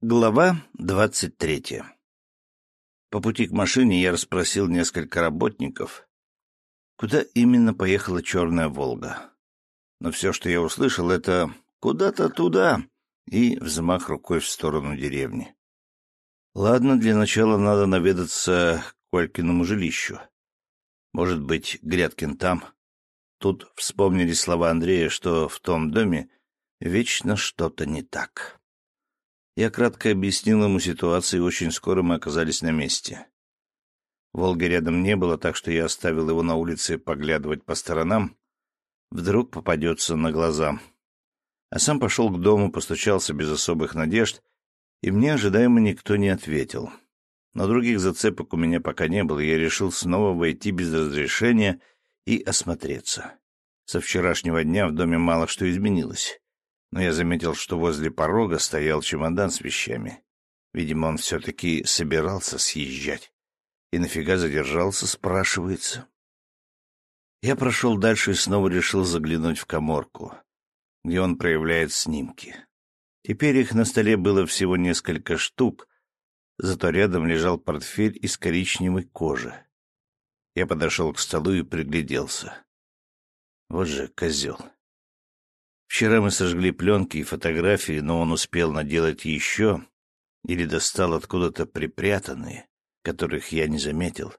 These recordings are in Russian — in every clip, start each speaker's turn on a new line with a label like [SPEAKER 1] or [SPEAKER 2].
[SPEAKER 1] Глава двадцать третья По пути к машине я расспросил несколько работников, куда именно поехала «Черная Волга». Но все, что я услышал, это «куда-то туда» и взмах рукой в сторону деревни. Ладно, для начала надо наведаться к Колькиному жилищу. Может быть, Грядкин там. Тут вспомнили слова Андрея, что в том доме вечно что-то не так. Я кратко объяснил ему ситуацию, и очень скоро мы оказались на месте. Волги рядом не было, так что я оставил его на улице поглядывать по сторонам. Вдруг попадется на глаза. А сам пошел к дому, постучался без особых надежд, и мне ожидаемо никто не ответил. Но других зацепок у меня пока не было, я решил снова войти без разрешения и осмотреться. Со вчерашнего дня в доме мало что изменилось. Но я заметил, что возле порога стоял чемодан с вещами. Видимо, он все-таки собирался съезжать. И нафига задержался, спрашивается. Я прошел дальше и снова решил заглянуть в коморку, где он проявляет снимки. Теперь их на столе было всего несколько штук, зато рядом лежал портфель из коричневой кожи. Я подошел к столу и пригляделся. Вот же козел. Вчера мы сожгли пленки и фотографии, но он успел наделать еще или достал откуда-то припрятанные, которых я не заметил.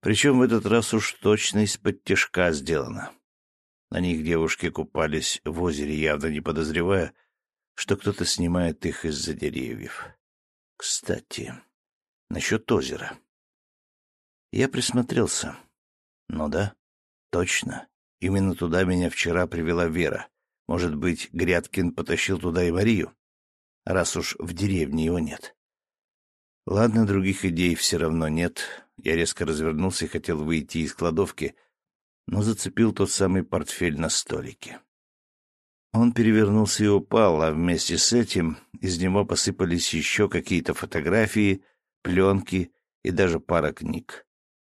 [SPEAKER 1] Причем в этот раз уж точно из-под тяжка сделано. На них девушки купались в озере, явно не подозревая, что кто-то снимает их из-за деревьев. Кстати, насчет озера. Я присмотрелся. Ну да, точно. Именно туда меня вчера привела Вера. Может быть, Грядкин потащил туда и Марию, раз уж в деревне его нет. Ладно, других идей все равно нет. Я резко развернулся и хотел выйти из кладовки, но зацепил тот самый портфель на столике. Он перевернулся и упал, а вместе с этим из него посыпались еще какие-то фотографии, пленки и даже пара книг.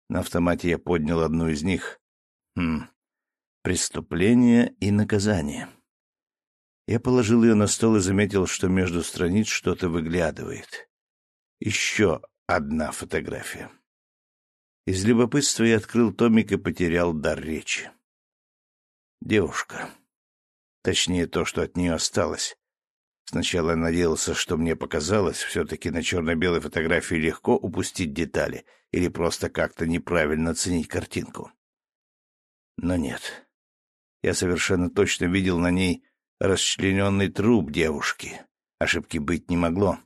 [SPEAKER 1] На автомате я поднял одну из них. Хм, Преступление и наказание. Я положил ее на стол и заметил, что между страниц что-то выглядывает. Еще одна фотография. Из любопытства я открыл томик и потерял дар речи. Девушка. Точнее, то, что от нее осталось. Сначала я надеялся, что мне показалось, все-таки на черно-белой фотографии легко упустить детали или просто как-то неправильно оценить картинку. Но нет. Я совершенно точно видел на ней расчлененный труп девушки. Ошибки быть не могло.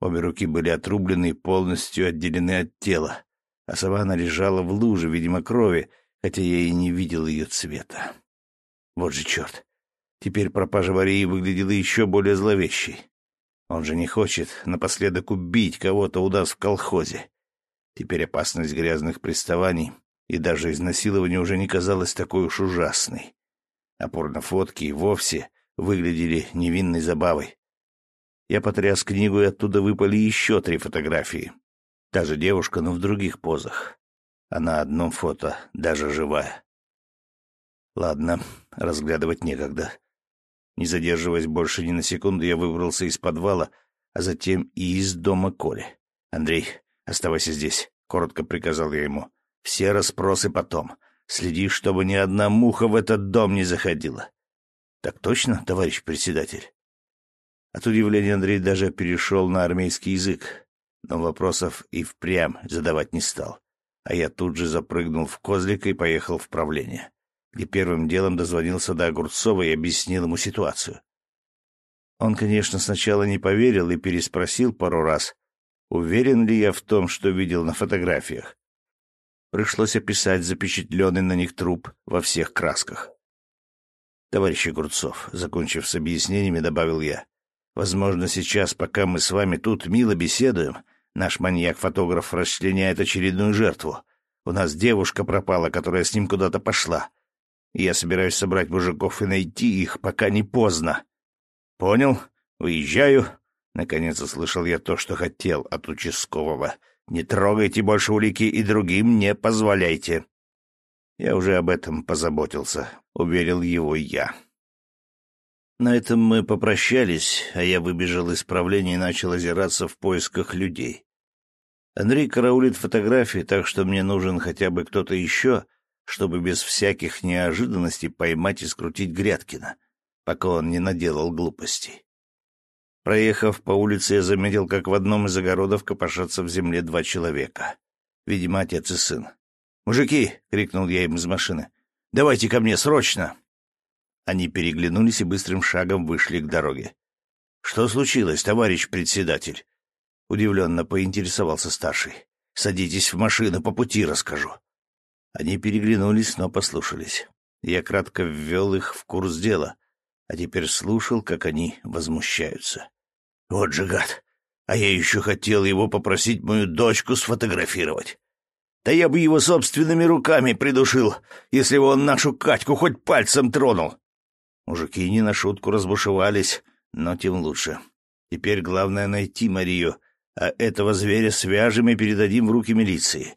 [SPEAKER 1] Обе руки были отрублены и полностью отделены от тела, а сама она лежала в луже, видимо, крови, хотя я и не видел ее цвета. Вот же черт! Теперь пропажа Варии выглядела еще более зловещей. Он же не хочет напоследок убить кого-то у нас в колхозе. Теперь опасность грязных приставаний и даже изнасилования уже не казалась такой уж ужасной а порнофотки и вовсе выглядели невинной забавой. Я потряс книгу, и оттуда выпали еще три фотографии. Та же девушка, но в других позах. А на одном фото даже живая. Ладно, разглядывать некогда. Не задерживаясь больше ни на секунду, я выбрался из подвала, а затем и из дома Коли. «Андрей, оставайся здесь», — коротко приказал я ему. «Все расспросы потом. Следи, чтобы ни одна муха в этот дом не заходила. Так точно, товарищ председатель? От удивления Андрей даже перешел на армейский язык, но вопросов и впрямь задавать не стал. А я тут же запрыгнул в козлик и поехал в правление, где первым делом дозвонился до Огурцова и объяснил ему ситуацию. Он, конечно, сначала не поверил и переспросил пару раз, уверен ли я в том, что видел на фотографиях. Пришлось описать запечатленный на них труп во всех красках. «Товарищ Огурцов», — закончив с объяснениями, добавил я, «возможно, сейчас, пока мы с вами тут мило беседуем, наш маньяк-фотограф расчленяет очередную жертву. У нас девушка пропала, которая с ним куда-то пошла. Я собираюсь собрать мужиков и найти их, пока не поздно. Понял? Уезжаю». Наконец услышал я то, что хотел от участкового — не трогайте больше улики и другим не позволяйте. Я уже об этом позаботился, уверил его я. На этом мы попрощались, а я выбежал из правления и начал озираться в поисках людей. Андрей караулит фотографии, так что мне нужен хотя бы кто-то еще, чтобы без всяких неожиданностей поймать и скрутить Грядкина, пока он не наделал глупостей. Проехав по улице, я заметил, как в одном из огородов копошатся в земле два человека. Видимо, отец и сын. «Мужики!» — крикнул я им из машины. «Давайте ко мне, срочно!» Они переглянулись и быстрым шагом вышли к дороге. «Что случилось, товарищ председатель?» Удивленно поинтересовался старший. «Садитесь в машину, по пути расскажу». Они переглянулись, но послушались. Я кратко ввел их в курс дела, а теперь слушал, как они возмущаются. «Вот же гад! А я еще хотел его попросить мою дочку сфотографировать. Да я бы его собственными руками придушил, если бы он нашу Катьку хоть пальцем тронул. Мужики не на шутку разбушевались, но тем лучше. Теперь главное найти Марию, а этого зверя свяжем и передадим в руки милиции.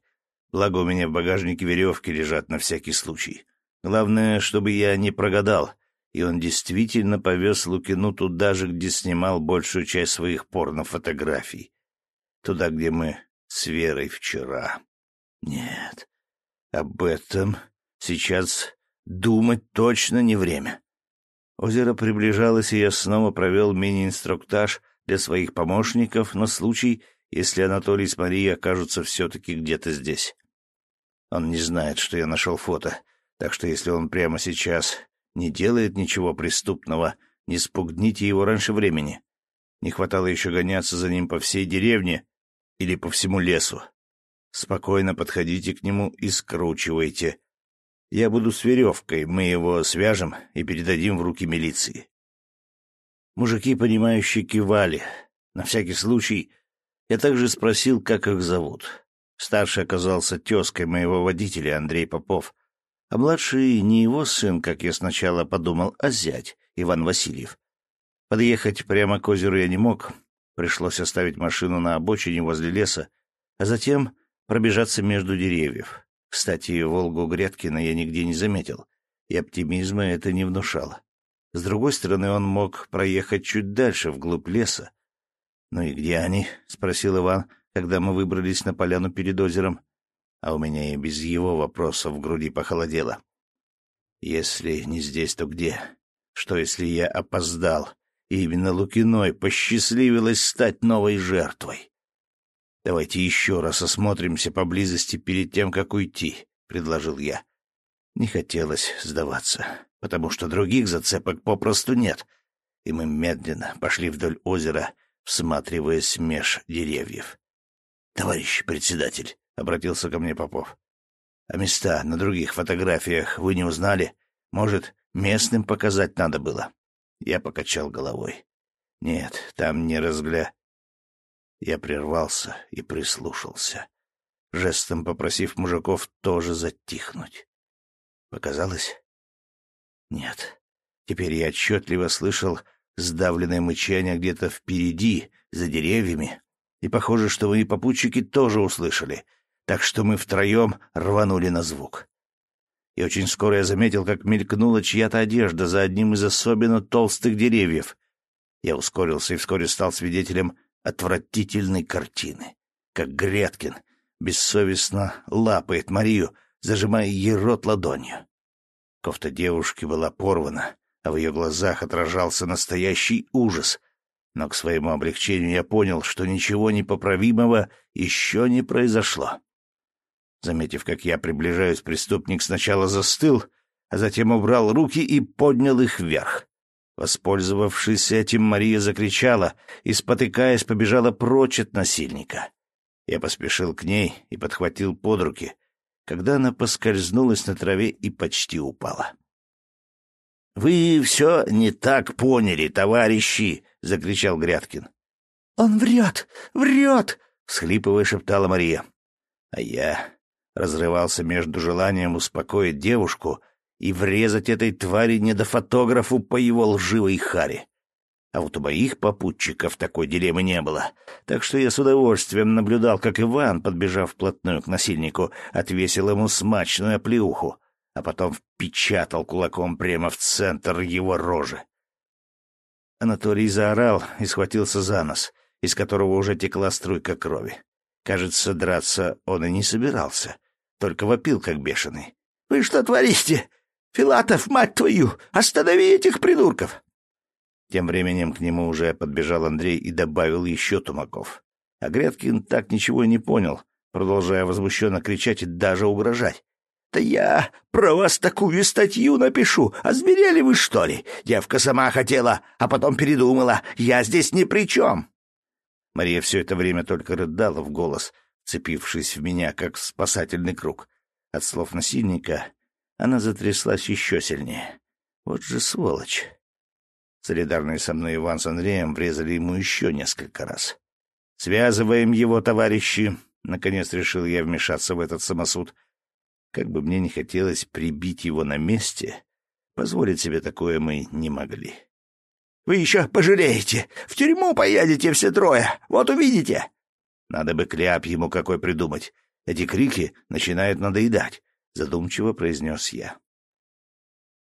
[SPEAKER 1] Благо у меня в багажнике веревки лежат на всякий случай. Главное, чтобы я не прогадал, и он действительно повез Лукину туда же, где снимал большую часть своих порнофотографий. Туда, где мы с Верой вчера. Нет, об этом сейчас думать точно не время. Озеро приближалось, и я снова провел мини-инструктаж для своих помощников на случай, если Анатолий с Марией окажутся все-таки где-то здесь. Он не знает, что я нашел фото, так что если он прямо сейчас не делает ничего преступного, не спугните его раньше времени. Не хватало еще гоняться за ним по всей деревне или по всему лесу. Спокойно подходите к нему и скручивайте, я буду с веревкой, мы его свяжем и передадим в руки милиции. Мужики, понимающие, кивали. На всякий случай я также спросил, как их зовут. Старший оказался тезкой моего водителя, Андрей Попов, а младший не его сын, как я сначала подумал, а зять, Иван Васильев. Подъехать прямо к озеру я не мог, пришлось оставить машину на обочине возле леса, а затем пробежаться между деревьев. Кстати, Волгу Грядкина я нигде не заметил, и оптимизма это не внушало. С другой стороны, он мог проехать чуть дальше, вглубь леса. «Ну и где они?» — спросил Иван, когда мы выбрались на поляну перед озером. А у меня и без его вопроса в груди похолодело. «Если не здесь, то где? Что, если я опоздал, и именно Лукиной посчастливилось стать новой жертвой?» «Давайте еще раз осмотримся поблизости перед тем, как уйти», — предложил я. Не хотелось сдаваться, потому что других зацепок попросту нет, и мы медленно пошли вдоль озера, всматриваясь меж деревьев. «Товарищ председатель», — обратился ко мне Попов, — «а места на других фотографиях вы не узнали? Может, местным показать надо было?» Я покачал головой. «Нет, там не разгля...» Я прервался и прислушался, жестом попросив мужиков тоже затихнуть. Показалось? Нет. Теперь я отчетливо слышал сдавленное мычание где-то впереди, за деревьями, и похоже, что мои попутчики тоже услышали, так что мы втроем рванули на звук. И очень скоро я заметил, как мелькнула чья-то одежда за одним из особенно толстых деревьев. Я ускорился и вскоре стал свидетелем отвратительной картины. Как Греткин бессовестно лапает Марию, зажимая ей рот ладонью. Кофта девушки была порвана, а в ее глазах отражался настоящий ужас. Но к своему облегчению я понял, что ничего непоправимого еще не произошло. Заметив, как я приближаюсь, преступник сначала застыл, а затем убрал руки и поднял их вверх. Воспользовавшись этим, Мария закричала и, спотыкаясь, побежала прочь от насильника. Я поспешил к ней и подхватил под руки, когда она поскользнулась на траве и почти упала. — Вы все не так поняли, товарищи! — закричал Грядкин. — Он врет! Врет! — всхлипывая шептала Мария. А я разрывался между желанием успокоить девушку и врезать этой твари недофотографу по его лживой харе. А вот у моих попутчиков такой дилеммы не было, так что я с удовольствием наблюдал, как Иван, подбежав вплотную к насильнику, отвесил ему смачную оплеуху, а потом впечатал кулаком прямо в центр его рожи. Анатолий заорал и схватился за нос, из которого уже текла струйка крови. Кажется, драться он и не собирался, только вопил, как бешеный. «Вы что творите? Филатов, мать твою! Останови этих придурков!» Тем временем к нему уже подбежал Андрей и добавил еще тумаков. А Грядкин так ничего и не понял, продолжая возмущенно кричать и даже угрожать. «Да я про вас такую статью напишу! Озверели вы, что ли? Девка сама хотела, а потом передумала. Я здесь ни при чем!» Мария все это время только рыдала в голос, цепившись в меня, как спасательный круг. От слов насильника она затряслась еще сильнее. Вот же сволочь! Солидарные со мной Иван с Андреем врезали ему еще несколько раз. «Связываем его, товарищи!» Наконец решил я вмешаться в этот самосуд — как бы мне не хотелось прибить его на месте, позволить себе такое мы не могли. «Вы еще пожалеете! В тюрьму поедете все трое! Вот увидите!» Надо бы кляп ему какой придумать. Эти крики начинают надоедать, — задумчиво произнес я.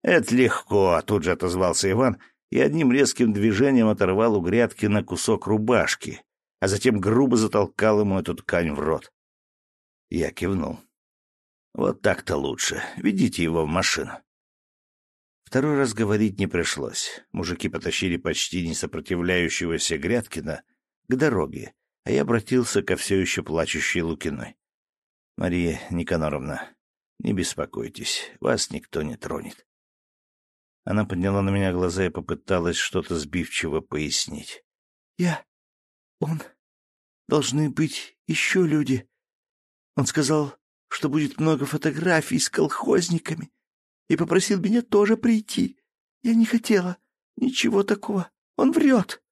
[SPEAKER 1] «Это легко», — тут же отозвался Иван и одним резким движением оторвал у грядки на кусок рубашки, а затем грубо затолкал ему эту ткань в рот. Я кивнул. Вот так-то лучше. Ведите его в машину. Второй раз говорить не пришлось. Мужики потащили почти не сопротивляющегося Грядкина к дороге, а я обратился ко все еще плачущей Лукиной. — Мария Никаноровна, не беспокойтесь, вас никто не тронет. Она подняла на меня глаза и попыталась что-то сбивчиво пояснить. — Я... Он... Должны быть еще люди. Он сказал, что будет много фотографий с колхозниками, и попросил меня тоже прийти. Я не хотела. Ничего такого. Он врет.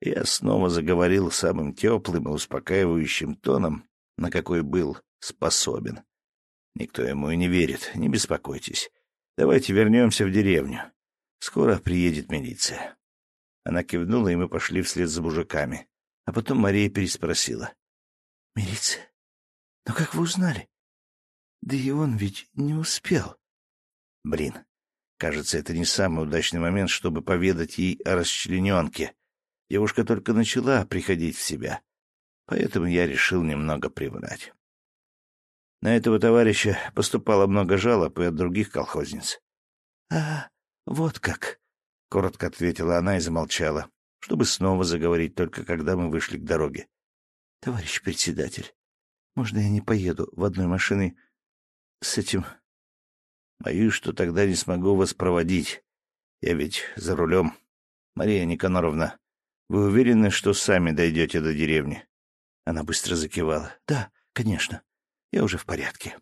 [SPEAKER 1] Я снова заговорил самым теплым и успокаивающим тоном, на какой был способен. Никто ему и не верит, не беспокойтесь. Давайте вернемся в деревню. Скоро приедет милиция. Она кивнула, и мы пошли вслед за мужиками. А потом Мария переспросила. — Милиция? Но как вы узнали? Да и он ведь не успел. Блин, кажется, это не самый удачный момент, чтобы поведать ей о расчлененке. Девушка только начала приходить в себя, поэтому я решил немного приврать. На этого товарища поступало много жалоб и от других колхозниц. — А, вот как! — коротко ответила она и замолчала, чтобы снова заговорить только когда мы вышли к дороге. — Товарищ председатель, можно я не поеду в одной машине с этим? Боюсь, что тогда не смогу вас проводить. Я ведь за рулем. Мария Никаноровна, вы уверены, что сами дойдете до деревни? Она быстро закивала. Да, конечно. Я уже в порядке.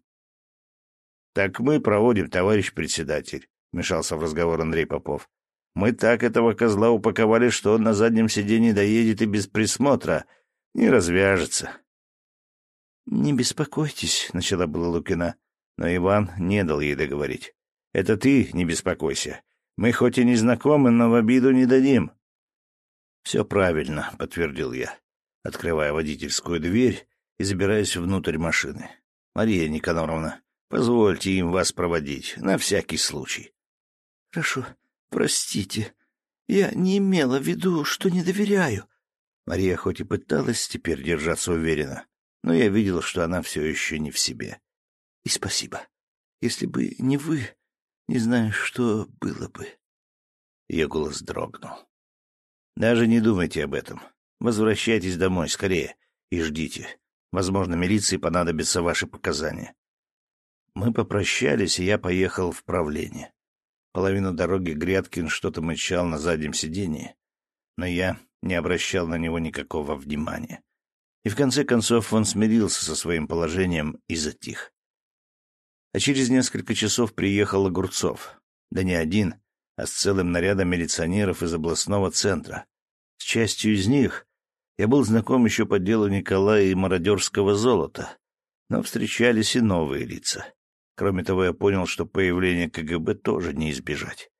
[SPEAKER 1] Так мы проводим, товарищ председатель, вмешался в разговор Андрей Попов. Мы так этого козла упаковали, что он на заднем сиденье доедет и без присмотра не развяжется. — Не беспокойтесь, — начала была Лукина, но Иван не дал ей договорить. — Это ты не беспокойся. Мы хоть и не знакомы, но в обиду не дадим. — Все правильно, — подтвердил я, открывая водительскую дверь и забираясь внутрь машины. — Мария Никаноровна, позвольте им вас проводить, на всякий случай. — Хорошо, простите. Я не имела в виду, что не доверяю. Мария хоть и пыталась теперь держаться уверенно, но я видел, что она все еще не в себе. И спасибо. Если бы не вы, не знаю, что было бы. Ее голос дрогнул. Даже не думайте об этом. Возвращайтесь домой скорее и ждите. Возможно, милиции понадобятся ваши показания. Мы попрощались, и я поехал в правление. Половину дороги Грядкин что-то мычал на заднем сиденье, но я не обращал на него никакого внимания. И в конце концов он смирился со своим положением и затих. А через несколько часов приехал Огурцов. Да не один, а с целым нарядом милиционеров из областного центра. С частью из них я был знаком еще по делу Николая и мародерского золота, но встречались и новые лица. Кроме того, я понял, что появление КГБ тоже не избежать.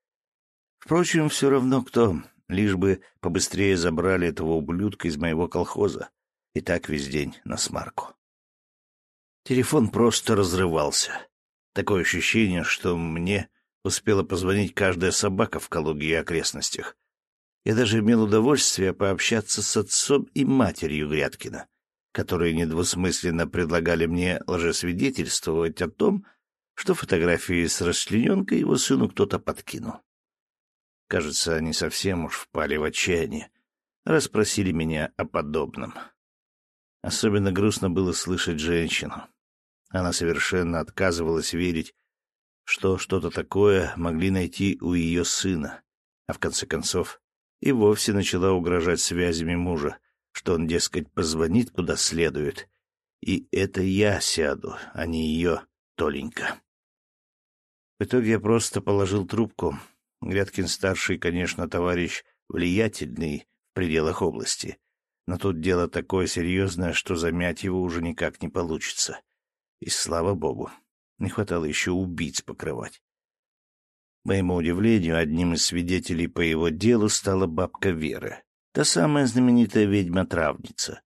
[SPEAKER 1] Впрочем, все равно кто, лишь бы побыстрее забрали этого ублюдка из моего колхоза. И так весь день на смарку. Телефон просто разрывался. Такое ощущение, что мне успела позвонить каждая собака в Калуге и окрестностях. Я даже имел удовольствие пообщаться с отцом и матерью Грядкина, которые недвусмысленно предлагали мне лжесвидетельствовать о том, что фотографии с расчлененкой его сыну кто-то подкинул. Кажется, они совсем уж впали в отчаяние, расспросили меня о подобном. Особенно грустно было слышать женщину. Она совершенно отказывалась верить, что что-то такое могли найти у ее сына, а в конце концов и вовсе начала угрожать связями мужа, что он, дескать, позвонит куда следует, и это я сяду, а не ее Толенька. В итоге я просто положил трубку. Грядкин-старший, конечно, товарищ влиятельный в пределах области, но тут дело такое серьезное, что замять его уже никак не получится. И слава богу, не хватало еще убийц покрывать моему удивлению, одним из свидетелей по его делу стала бабка Вера, та самая знаменитая ведьма-травница.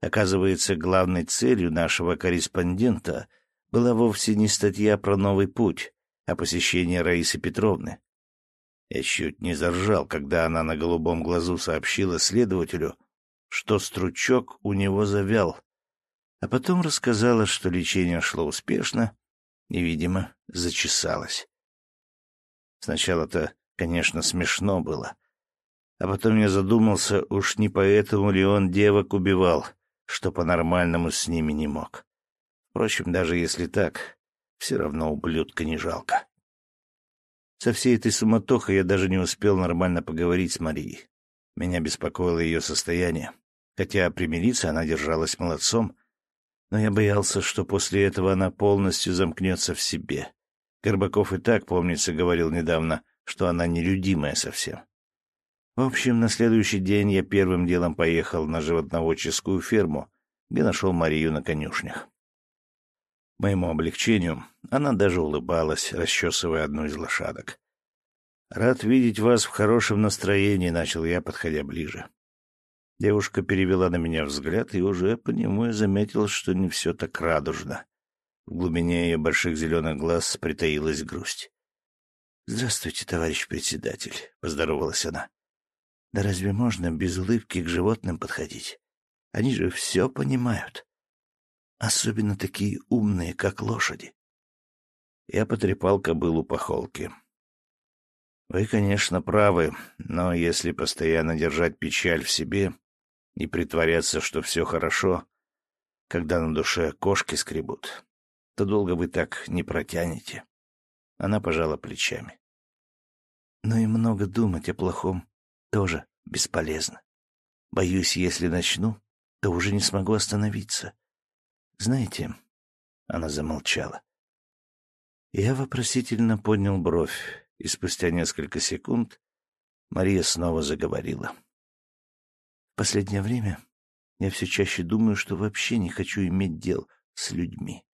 [SPEAKER 1] Оказывается, главной целью нашего корреспондента была вовсе не статья про новый путь, а посещение Раисы Петровны. Я чуть не заржал, когда она на голубом глазу сообщила следователю, что стручок у него завял, а потом рассказала, что лечение шло успешно и, видимо, зачесалось. Сначала-то, конечно, смешно было. А потом я задумался, уж не поэтому ли он девок убивал, что по-нормальному с ними не мог. Впрочем, даже если так, все равно ублюдка не жалко. Со всей этой суматохой я даже не успел нормально поговорить с Марией. Меня беспокоило ее состояние. Хотя при милиции она держалась молодцом, но я боялся, что после этого она полностью замкнется в себе. Горбаков и так, помнится, говорил недавно, что она нелюдимая совсем. В общем, на следующий день я первым делом поехал на животноводческую ферму, где нашел Марию на конюшнях. Моему облегчению она даже улыбалась, расчесывая одну из лошадок. «Рад видеть вас в хорошем настроении», — начал я, подходя ближе. Девушка перевела на меня взгляд, и уже по нему я заметил, что не все так радужно. В глубине ее больших зеленых глаз притаилась грусть. — Здравствуйте, товарищ председатель, — поздоровалась она. — Да разве можно без улыбки к животным подходить? Они же все понимают. Особенно такие умные, как лошади. Я потрепал кобылу по холке. Вы, конечно, правы, но если постоянно держать печаль в себе и притворяться, что все хорошо, когда на душе кошки скребут, то долго вы так не протянете. Она пожала плечами. Но и много думать о плохом тоже бесполезно. Боюсь, если начну, то уже не смогу остановиться. Знаете, она замолчала. Я вопросительно поднял бровь, и спустя несколько секунд Мария снова заговорила. В последнее время я все чаще думаю, что вообще не хочу иметь дел с людьми.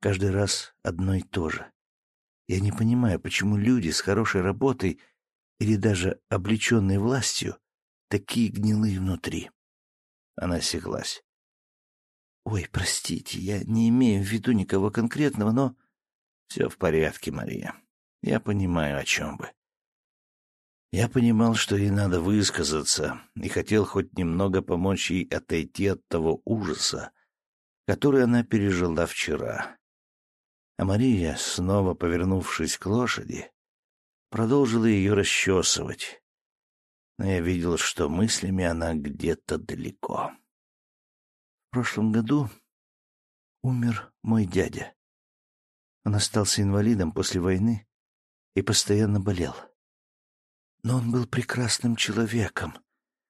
[SPEAKER 1] Каждый раз одно и то же. Я не понимаю, почему люди с хорошей работой или даже облеченные властью такие гнилые внутри. Она осеклась. «Ой, простите, я не имею в виду никого конкретного, но...» «Все в порядке, Мария. Я понимаю, о чем вы». Я понимал, что ей надо высказаться, и хотел хоть немного помочь ей отойти от того ужаса, который она пережила вчера. А Мария, снова повернувшись к лошади, продолжила ее расчесывать. Но я видел, что мыслями она где-то далеко. В прошлом году умер мой дядя. Он остался инвалидом после войны и постоянно болел. Но он был прекрасным человеком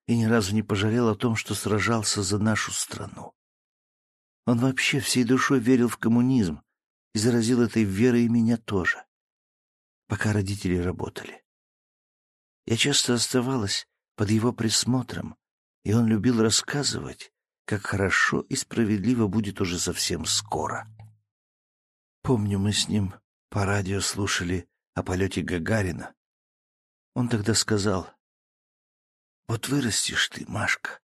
[SPEAKER 1] и ни разу не пожалел о том, что сражался за нашу страну. Он вообще всей душой верил в коммунизм и заразил этой верой меня тоже, пока родители работали. Я часто оставалась под его присмотром, и он любил рассказывать, как хорошо и справедливо будет уже совсем скоро. Помню, мы с ним по радио слушали о полете Гагарина. Он тогда сказал, «Вот вырастешь ты, Машка,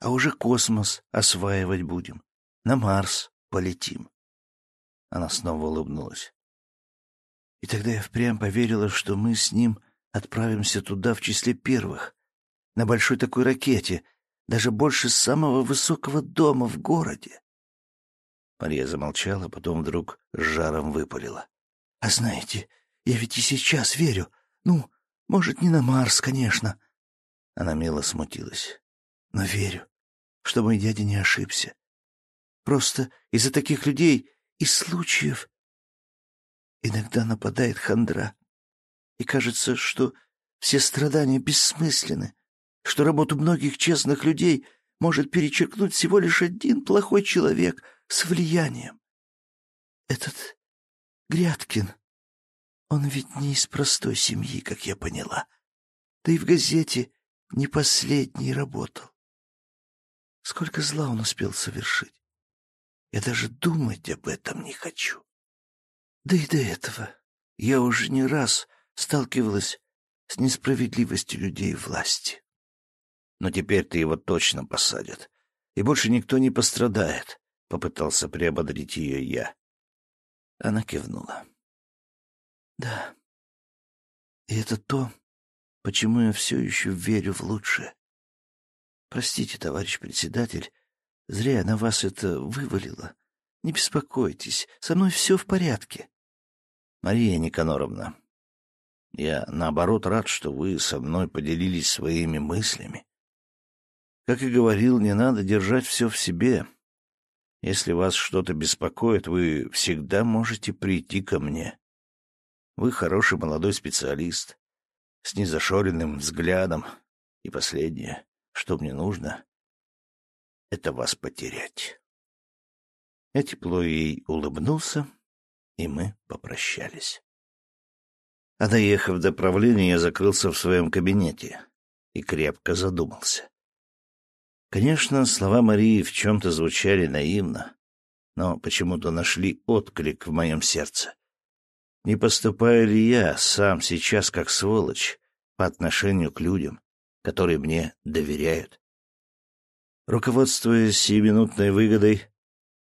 [SPEAKER 1] а уже космос осваивать будем, на Марс полетим. Она снова улыбнулась. И тогда я впрямь поверила, что мы с ним отправимся туда в числе первых, на большой такой ракете, даже больше самого высокого дома в городе. Мария замолчала, потом вдруг с жаром выпалила. — А знаете, я ведь и сейчас верю. Ну, может, не на Марс, конечно. Она мило смутилась. Но верю, что мой дядя не ошибся. Просто из-за таких людей и случаев иногда нападает хандра. И кажется, что все страдания бессмысленны, что работу многих честных людей может перечеркнуть всего лишь один плохой человек с влиянием. Этот Грядкин, он ведь не из простой семьи, как я поняла. Да и в газете не последний работал. Сколько зла он успел совершить. Я даже думать об этом не хочу. Да и до этого я уже не раз сталкивалась с несправедливостью людей власти. Но теперь-то его точно посадят, и больше никто не пострадает, — попытался приободрить ее я. Она кивнула. Да. И это то, почему я все еще верю в лучшее. Простите, товарищ председатель, зря на вас это вывалила. Не беспокойтесь, со мной все в порядке. Мария Никаноровна, я, наоборот, рад, что вы со мной поделились своими мыслями. Как и говорил, не надо держать все в себе. Если вас что-то беспокоит, вы всегда можете прийти ко мне. Вы хороший молодой специалист, с незашоренным взглядом. И последнее, что мне нужно, — это вас потерять. Я тепло ей улыбнулся, и мы попрощались. А доехав до правления, я закрылся в своем кабинете и крепко задумался. Конечно, слова Марии в чем-то звучали наивно, но почему-то нашли отклик в моем сердце. Не поступаю ли я сам сейчас как сволочь по отношению к людям, которые мне доверяют? Руководствуясь сиюминутной выгодой,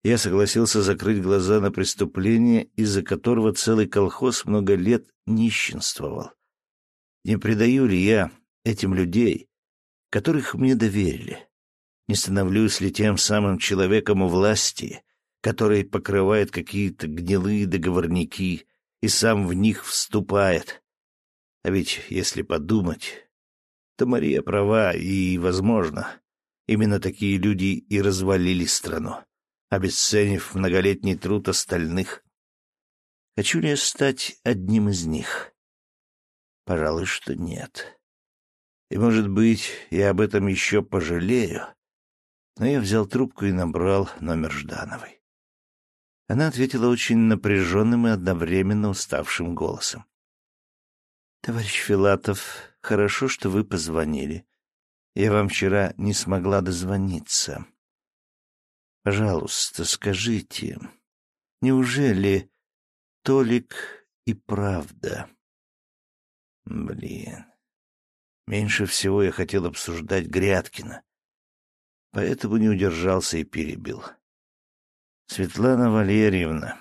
[SPEAKER 1] я согласился закрыть глаза на преступление, из-за которого целый колхоз много лет нищенствовал. Не предаю ли я этим людей, которых мне доверили? Не становлюсь ли тем самым человеком у власти, который покрывает какие-то гнилые договорники и сам в них вступает? А ведь, если подумать, то Мария права, и, возможно, именно такие люди и развалили страну обесценив многолетний труд остальных. Хочу ли я стать одним из них? Пожалуй, что нет. И, может быть, я об этом еще пожалею. Но я взял трубку и набрал номер Ждановой. Она ответила очень напряженным и одновременно уставшим голосом. — Товарищ Филатов, хорошо, что вы позвонили. Я вам вчера не смогла дозвониться. Пожалуйста, скажите, неужели Толик и правда? Блин. Меньше всего я хотел обсуждать Грядкина, поэтому не удержался и перебил. Светлана Валерьевна,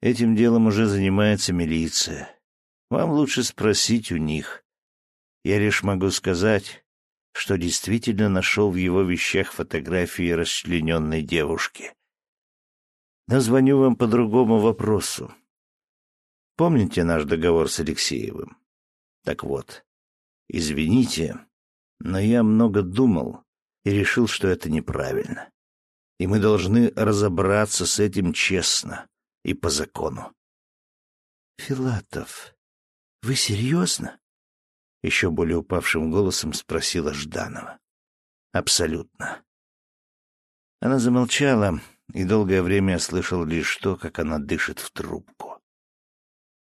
[SPEAKER 1] этим делом уже занимается милиция. Вам лучше спросить у них. Я лишь могу сказать, что действительно нашел в его вещах фотографии расчлененной девушки. Но звоню вам по другому вопросу. Помните наш договор с Алексеевым? Так вот, извините, но я много думал и решил, что это неправильно. И мы должны разобраться с этим честно и по закону. Филатов, вы серьезно? Еще более упавшим голосом спросила Жданова. Абсолютно. Она замолчала, и долгое время слышал лишь то, как она дышит в трубку.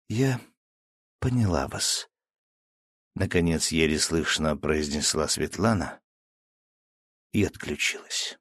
[SPEAKER 1] Я поняла вас. Наконец еле слышно произнесла Светлана и отключилась.